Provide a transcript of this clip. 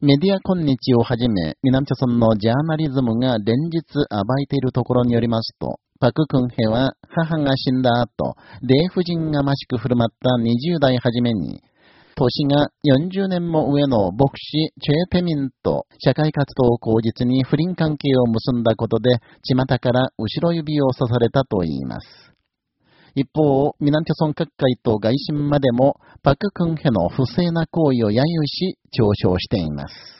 メディア今日をはじめ、南朝村のジャーナリズムが連日暴いているところによりますと、パククンヘは母が死んだ後、霊婦人がましく振る舞った20代初めに、年が40年も上の牧師チェーテミンと社会活動を口実に不倫関係を結んだことで、巷から後ろ指を刺されたといいます。一方、南朝村各界と外信までも、パククンヘの不正な行為を揶揄し、嘲笑しています。